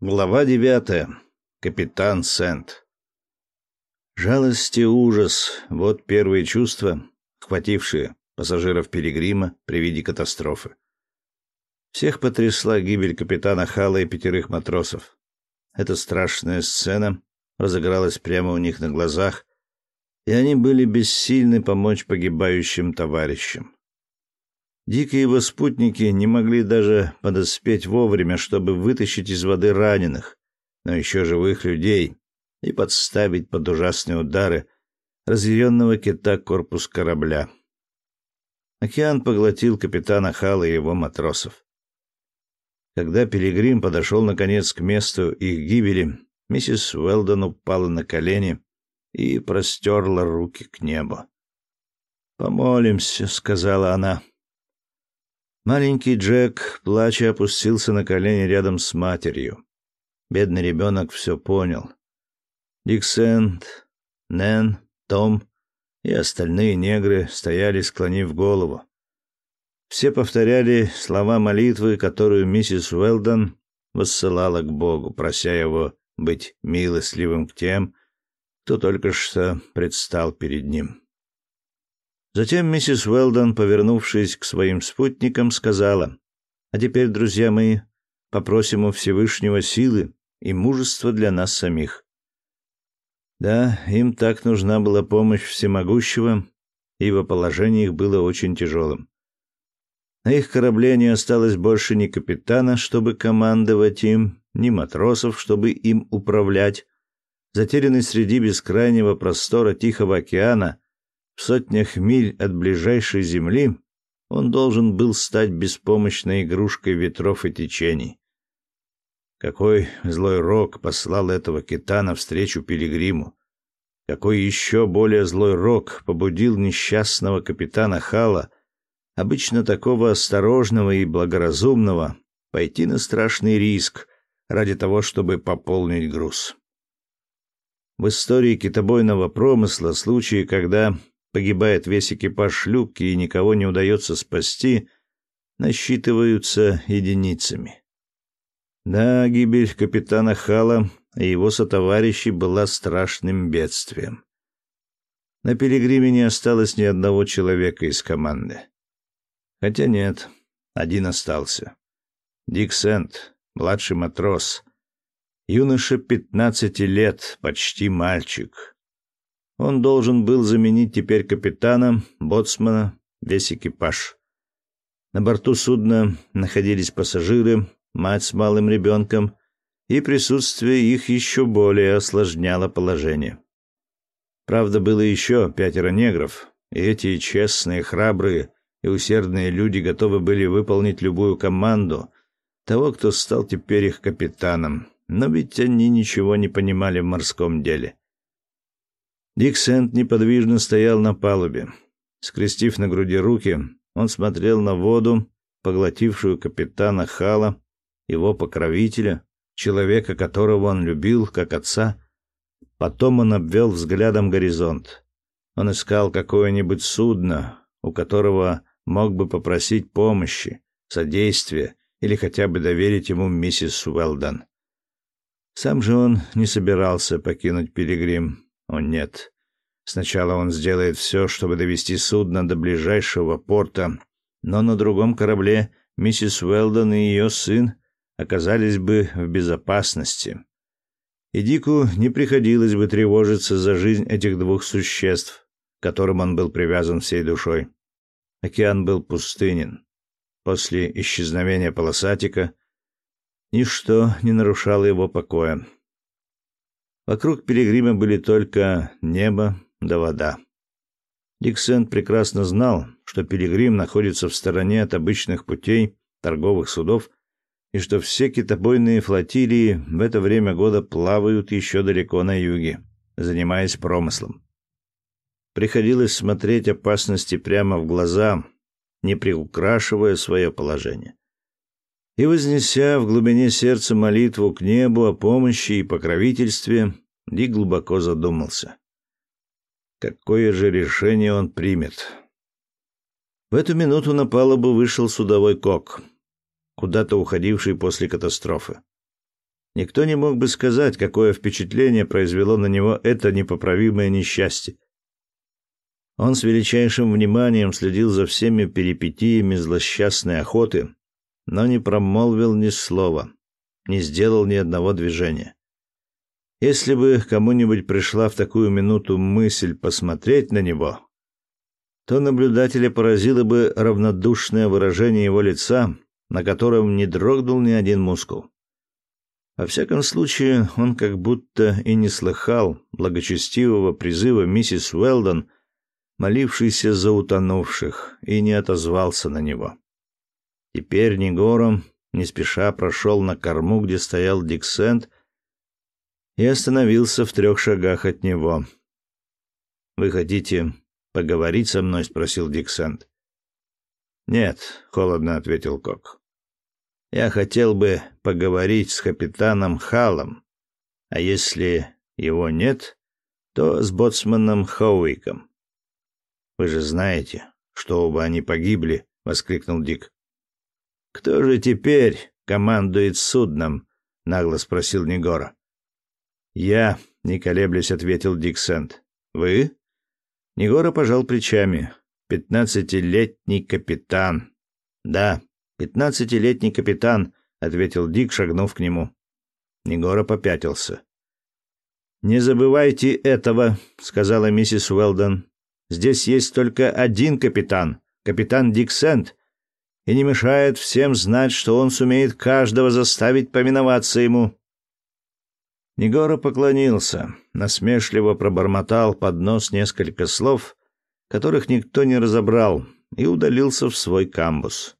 Глава девятая. Капитан Сент. Жалость и ужас — вот первые чувства, охватившие пассажиров Пилигрима при виде катастрофы. Всех потрясла гибель капитана Хала и пятерых матросов. Эта страшная сцена разыгралась прямо у них на глазах, и они были бессильны помочь погибающим товарищам. Дик и его спутники не могли даже подоспеть вовремя, чтобы вытащить из воды раненых, но еще живых людей, и подставить под ужасные удары разъяренного кита корпус корабля. Океан поглотил капитана Хала и его матросов. Когда Пилигрим подошел наконец к месту их гибели, миссис Уэлдон упала на колени и простерла руки к небу. «Помолимся», — сказала она. Маленький Джек, плача, опустился на колени рядом с матерью. Бедный ребенок все понял. Диксент, Нэн, Том и остальные негры стояли, склонив голову. Все повторяли слова молитвы, которую миссис Уэлдон воссылала к Богу, прося его быть милостливым к тем, кто только что предстал перед ним. Затем миссис Уэлдон, повернувшись к своим спутникам, сказала: "А теперь, друзья мои, попросим у Всевышнего силы и мужества для нас самих". Да, им так нужна была помощь всемогущего, ибо положение их было очень тяжелым. На их корабле не осталось больше ни капитана, чтобы командовать им, ни матросов, чтобы им управлять. Затерянный среди бескрайнего простора Тихого океана, в сотнях миль от ближайшей земли, он должен был стать беспомощной игрушкой ветров и течений. Какой злой рок послал этого кита навстречу пилигриму? Какой еще более злой рок побудил несчастного капитана Хала, обычно такого осторожного и благоразумного, пойти на страшный риск ради того, чтобы пополнить груз? В истории китобойного промысла случаи, когда погибает весь экипаж шлюпки и никого не удается спасти, насчитываются единицами. Да, гибель капитана Хала и его сотоварищей была страшным бедствием. На Пилигриме не осталось ни одного человека из команды. Хотя нет, один остался. Дик Сент, младший матрос, юноша пятнадцати лет, почти мальчик. Он должен был заменить теперь капитана, боцмана, весь экипаж. На борту судна находились пассажиры, мать с малым ребенком, и присутствие их еще более осложняло положение. Правда, было еще пятеро негров, и эти честные, храбрые и усердные люди готовы были выполнить любую команду того, кто стал теперь их капитаном, но ведь они ничего не понимали в морском деле. Дик Сент неподвижно стоял на палубе. Скрестив на груди руки, он смотрел на воду, поглотившую капитана Хала, его покровителя, человека, которого он любил как отца. Потом он обвел взглядом горизонт. Он искал какое-нибудь судно, у которого мог бы попросить помощи, содействия или хотя бы доверить ему миссис Уэлдон. Сам же он не собирался покинуть Пилигрим. О нет. Сначала он сделает все, чтобы довести судно до ближайшего порта, но на другом корабле миссис Уэлдон и ее сын оказались бы в безопасности. И Дику не приходилось бы тревожиться за жизнь этих двух существ, к которым он был привязан всей душой. Океан был пустынен. После исчезновения полосатика ничто не нарушало его покоя. Вокруг пилигрима были только небо да вода. Диксент прекрасно знал, что пилигрим находится в стороне от обычных путей торговых судов и что все китобойные флотилии в это время года плавают еще далеко на юге, занимаясь промыслом. Приходилось смотреть опасности прямо в глаза, не приукрашивая свое положение. И вознеся в глубине сердца молитву к небу о помощи и покровительстве, Дик глубоко задумался. Какое же решение он примет? В эту минуту на палубу вышел судовой кок, куда-то уходивший после катастрофы. Никто не мог бы сказать, какое впечатление произвело на него это непоправимое несчастье. Он с величайшим вниманием следил за всеми перипетиями злосчастной охоты, но не промолвил ни слова, не сделал ни одного движения. Если бы кому-нибудь пришла в такую минуту мысль посмотреть на него, то наблюдателя поразило бы равнодушное выражение его лица, на котором не дрогнул ни один мускул. Во всяком случае, он как будто и не слыхал благочестивого призыва миссис Уэлдон молившийся за утонувших, и не отозвался на него. Теперь Негором не спеша прошел на корму, где стоял Диксент, и остановился в трех шагах от него. «Вы хотите поговорить со мной?» — спросил Диксент. «Нет», — холодно ответил Кок. «Я хотел бы поговорить с капитаном Халом, а если его нет, то с боцманом Хоуиком. Вы же знаете, что оба они погибли, воскликнул Дик. Кто же теперь командует судном? нагло спросил Негора. Я, не колеблясь, ответил Дик Сент. Вы? Негора пожал плечами. Пятнадцатилетний капитан. Да, пятнадцатилетний капитан, ответил Дик, шагнув к нему. Негора попятился. Не забывайте этого, сказала миссис Уэлдон. Здесь есть только один капитан, капитан Диксент, и не мешает всем знать, что он сумеет каждого заставить поминоваться ему. Негора поклонился, насмешливо пробормотал под нос несколько слов, которых никто не разобрал, и удалился в свой камбус.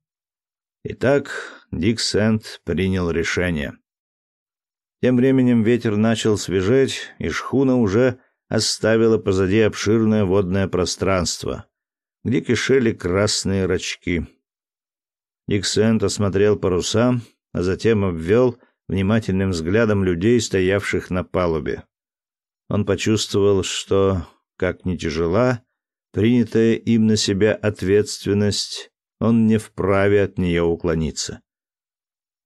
Итак, Диксент принял решение. Тем временем ветер начал свежеть, и шхуна уже оставила позади обширное водное пространство, где кишели красные рачки. Диксент осмотрел паруса, а затем обвел внимательным взглядом людей, стоявших на палубе. Он почувствовал, что, как ни тяжела, принятая им на себя ответственность, он не вправе от нее уклониться.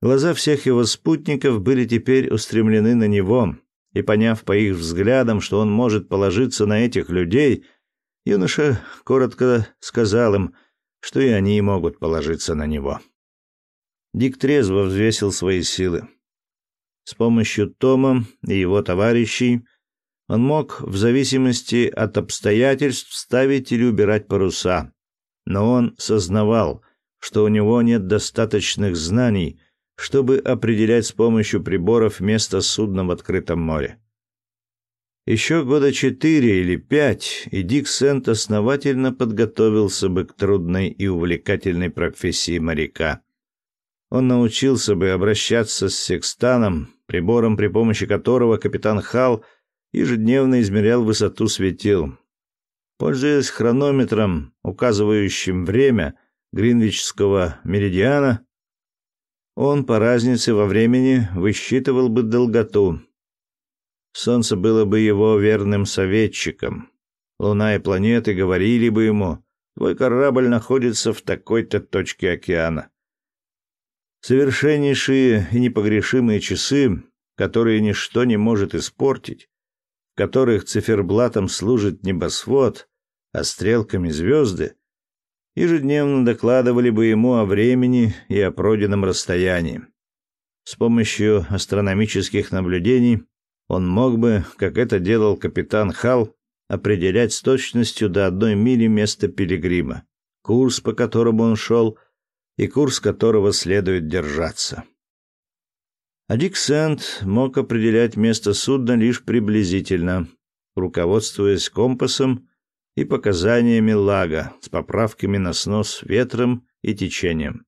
Глаза всех его спутников были теперь устремлены на него, и поняв по их взглядам, что он может положиться на этих людей, юноша коротко сказал им, что и они могут положиться на него. Дик трезво взвесил свои силы. С помощью Тома и его товарищей он мог в зависимости от обстоятельств ставить или убирать паруса, но он сознавал, что у него нет достаточных знаний, чтобы определять с помощью приборов место судна в открытом море. Еще года четыре или пять, и Дик Сент основательно подготовился бы к трудной и увлекательной профессии моряка. Он научился бы обращаться с секстаном, прибором, при помощи которого капитан Хал ежедневно измерял высоту светил. Пользуясь хронометром, указывающим время Гринвичского меридиана, он по разнице во времени высчитывал бы долготу. Солнце было бы его верным советчиком. Луна и планеты говорили бы ему, твой корабль находится в такой-то точке океана. Совершеннейшие и непогрешимые часы, которые ничто не может испортить, в которых циферблатом служит небосвод, а стрелками звезды, ежедневно докладывали бы ему о времени и о пройденном расстоянии. С помощью астрономических наблюдений он мог бы, как это делал капитан Хал, определять с точностью до одной мили место пилигрима, курс, по которому он шел, и курс которого следует держаться. А Дик Сент мог определять место судна лишь приблизительно, руководствуясь компасом и показаниями лага с поправками на снос ветром и течением.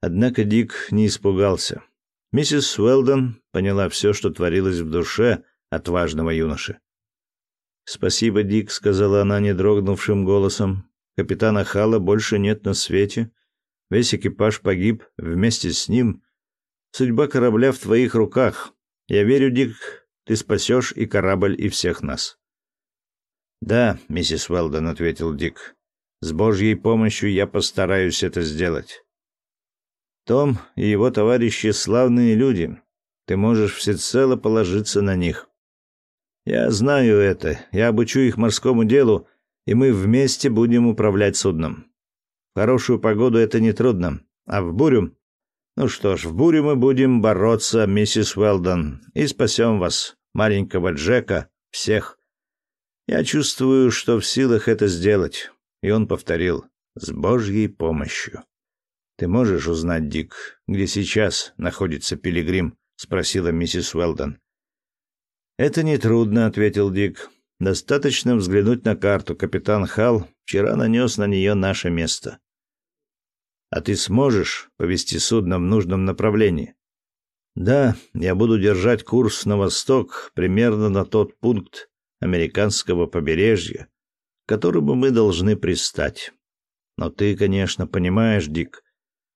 Однако Дик не испугался. Миссис Уэлдон поняла все, что творилось в душе отважного юноши. «Спасибо, Дик», — сказала она недрогнувшим голосом. «Капитана Хала больше нет на свете. Весь экипаж погиб вместе с ним. Судьба корабля в твоих руках. Я верю, Дик, ты спасешь и корабль, и всех нас». «Да, миссис Уэлдон», — ответил Дик. «С Божьей помощью я постараюсь это сделать». Том и его товарищи славные люди. Ты можешь всецело положиться на них. Я знаю это. Я обучу их морскому делу, и мы вместе будем управлять судном. В хорошую погоду это не трудно, а в бурю Ну что ж, в бурю мы будем бороться, миссис Уэлдон, и спасем вас, маленького Джека, всех. Я чувствую, что в силах это сделать. И он повторил: с Божьей помощью. Ты можешь узнать, Дик, где сейчас находится Пилигрим? спросила миссис Уэлдон. Это не трудно, ответил Дик. Достаточно взглянуть на карту. Капитан Хал вчера нанес на нее наше место. А ты сможешь повести судно в нужном направлении? Да, я буду держать курс на восток, примерно на тот пункт американского побережья, к которому мы должны пристать. Но ты, конечно, понимаешь, Дик,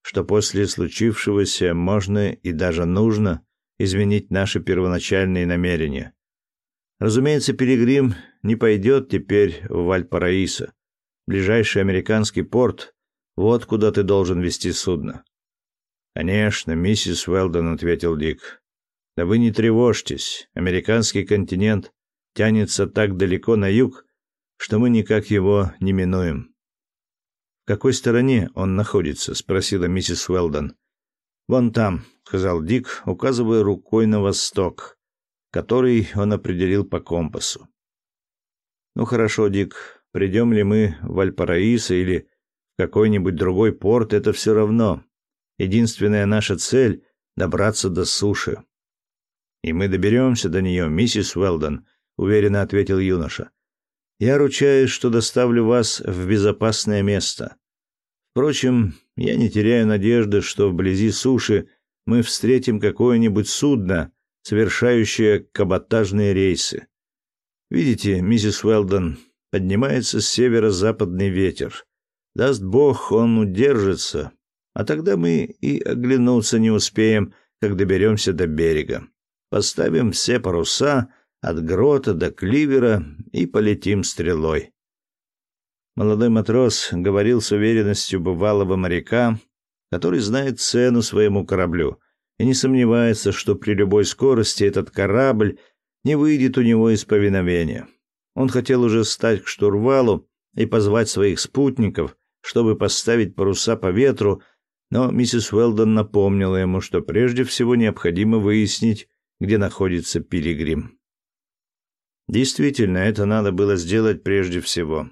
что после случившегося можно и даже нужно изменить наши первоначальные намерения. Разумеется, Пилигрим не пойдет теперь в Вальпараисо. Ближайший американский порт — вот куда ты должен вести судно. «Конечно, миссис Уэлдон», — ответил Дик. «Да вы не тревожьтесь. Американский континент тянется так далеко на юг, что мы никак его не минуем». «В какой стороне он находится?» — спросила миссис Уэлдон. «Вон там», — сказал Дик, указывая рукой на восток, который он определил по компасу. «Ну хорошо, Дик, придем ли мы в Альпараисо или в какой-нибудь другой порт, это все равно. Единственная наша цель — добраться до суши». «И мы доберемся до нее, миссис Уэлдон», — уверенно ответил юноша. «Я ручаюсь, что доставлю вас в безопасное место. Впрочем, я не теряю надежды, что вблизи суши мы встретим какое-нибудь судно, совершающее каботажные рейсы. Видите, миссис Уэлдон, поднимается северо-западный ветер. Даст бог, он удержится, а тогда мы и оглянуться не успеем, как доберемся до берега. Поставим все паруса от грота до кливера и полетим стрелой. Молодой матрос говорил с уверенностью бывалого моряка, который знает цену своему кораблю и не сомневается, что при любой скорости этот корабль не выйдет у него из повиновения. Он хотел уже встать к штурвалу и позвать своих спутников, чтобы поставить паруса по ветру, но миссис Уэлдон напомнила ему, что прежде всего необходимо выяснить, где находится Пилигрим. Действительно, это надо было сделать прежде всего.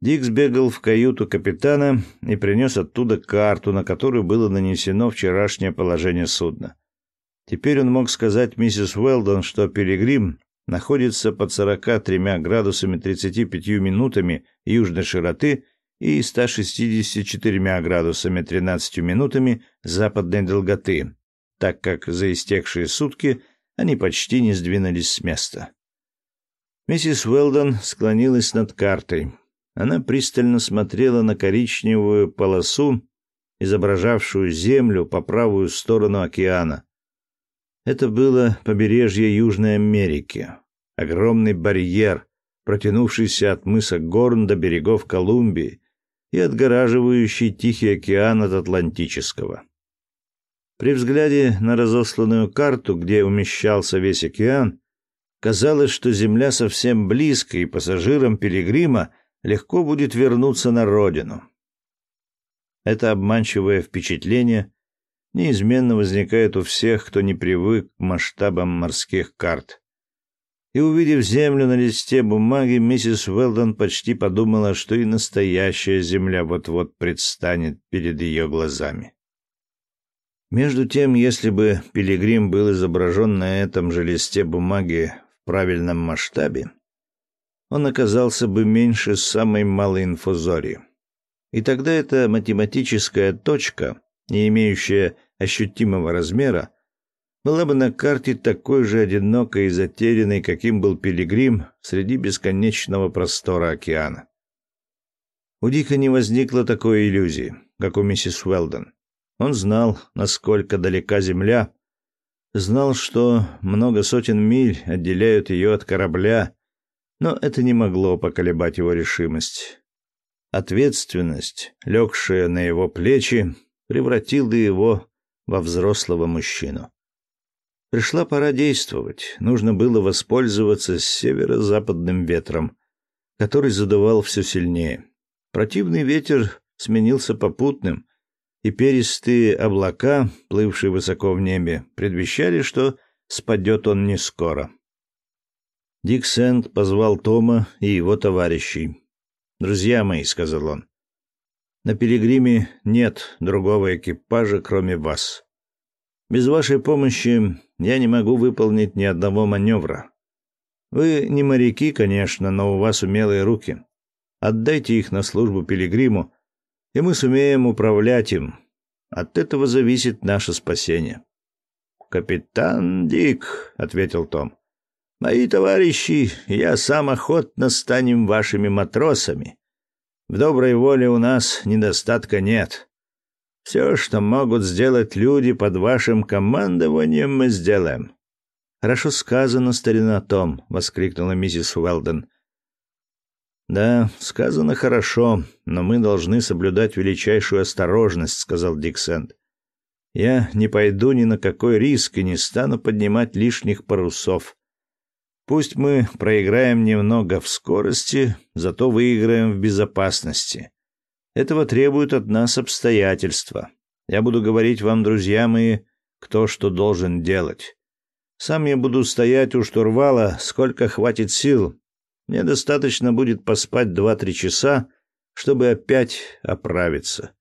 Дик сбегал в каюту капитана и принес оттуда карту, на которую было нанесено вчерашнее положение судна. Теперь он мог сказать миссис Уэлдон, что Пилигрим находится под 43 градусами 35 минутами южной широты и 164 градусами 13 минутами западной долготы, так как за истекшие сутки они почти не сдвинулись с места. Миссис Уэлдон склонилась над картой. Она пристально смотрела на коричневую полосу, изображавшую землю по правую сторону океана. Это было побережье Южной Америки, огромный барьер, протянувшийся от мыса Горн до берегов Колумбии и отгораживающий Тихий океан от Атлантического. При взгляде на разосланную карту, где умещался весь океан, казалось, что земля совсем близко, и пассажирам Пилигрима — легко будет вернуться на родину. Это обманчивое впечатление неизменно возникает у всех, кто не привык к масштабам морских карт. И увидев землю на листе бумаги, миссис Уэлдон почти подумала, что и настоящая земля вот-вот предстанет перед ее глазами. Между тем, если бы пилигрим был изображен на этом же листе бумаги правильном масштабе, он оказался бы меньше самой малой инфузории. И тогда эта математическая точка, не имеющая ощутимого размера, была бы на карте такой же одинокой и затерянной, каким был пилигрим среди бесконечного простора океана. У Дика не возникло такой иллюзии, как у миссис Уэлдон. Он знал, насколько далека Земля, знал, что много сотен миль отделяют ее от корабля, но это не могло поколебать его решимость. Ответственность, легшая на его плечи, превратила его во взрослого мужчину. Пришла пора действовать. Нужно было воспользоваться северо-западным ветром, который задувал все сильнее. Противный ветер сменился попутным, и перистые облака, плывшие высоко в небе, предвещали, что спадет он не скоро. Дик Сент позвал Тома и его товарищей. «Друзья мои», — сказал он, — «на Пилигриме нет другого экипажа, кроме вас. Без вашей помощи я не могу выполнить ни одного маневра. Вы не моряки, конечно, но у вас умелые руки. Отдайте их на службу Пилигриму, и мы сумеем управлять им. От этого зависит наше спасение. Капитан Дик, ответил Том. Мои товарищи, я сам охотно станем вашими матросами. В доброй воле у нас недостатка нет. Все, что могут сделать люди под вашим командованием, мы сделаем. Хорошо сказано, старина Том, воскликнула миссис Уэлден. Да, сказано хорошо, но мы должны соблюдать величайшую осторожность, сказал Диксент. Я не пойду ни на какой риск и не стану поднимать лишних парусов. Пусть мы проиграем немного в скорости, зато выиграем в безопасности. Этого требуют от нас обстоятельства. Я буду говорить вам, друзья мои, кто что должен делать. Сам я буду стоять у штурвала, сколько хватит сил, мне достаточно будет поспать два-три часа, чтобы опять оправиться.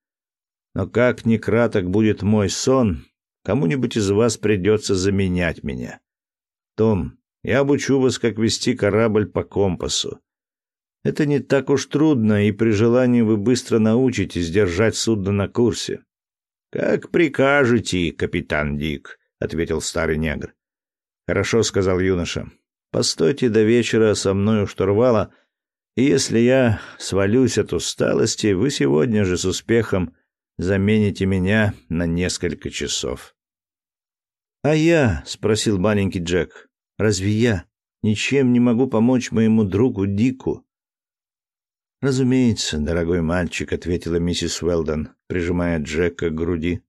Но как ни краток будет мой сон, кому-нибудь из вас придется заменять меня. Том, я обучу вас, как вести корабль по компасу. Это не так уж трудно, и при желании вы быстро научитесь держать судно на курсе. Как прикажете, капитан Дик, ответил старый негр. Хорошо, сказал юноша. Постойте до вечера со мной у штурвала, и если я свалюсь от усталости, вы сегодня же с успехом замените меня на несколько часов. А я, спросил маленький Джек, разве я ничем не могу помочь моему другу Дику? Разумеется, дорогой мальчик, ответила миссис Уэлдон, прижимая Джека к груди.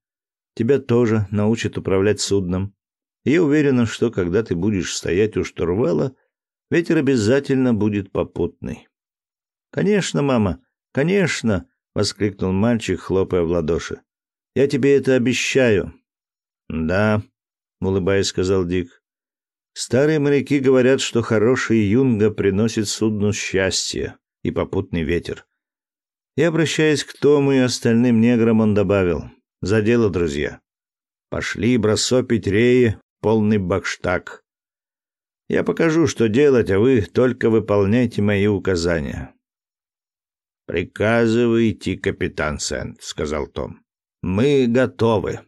Тебя тоже научат управлять судном. Я уверена, что когда ты будешь стоять у штурвала, ветер обязательно будет попутный. Конечно, мама, конечно, воскликнул мальчик, хлопая в ладоши. Я тебе это обещаю. Да, улыбаясь, сказал Дик. Старые моряки говорят, что хороший юнга приносит судну счастье и попутный ветер. И обращаясь к Тому и остальным неграм, он добавил: "За дело, друзья. Пошли бросопить реи полный бакштаг. Я покажу, что делать, а вы только выполняйте мои указания. Приказывайте, капитан Сент, сказал Том. Мы готовы.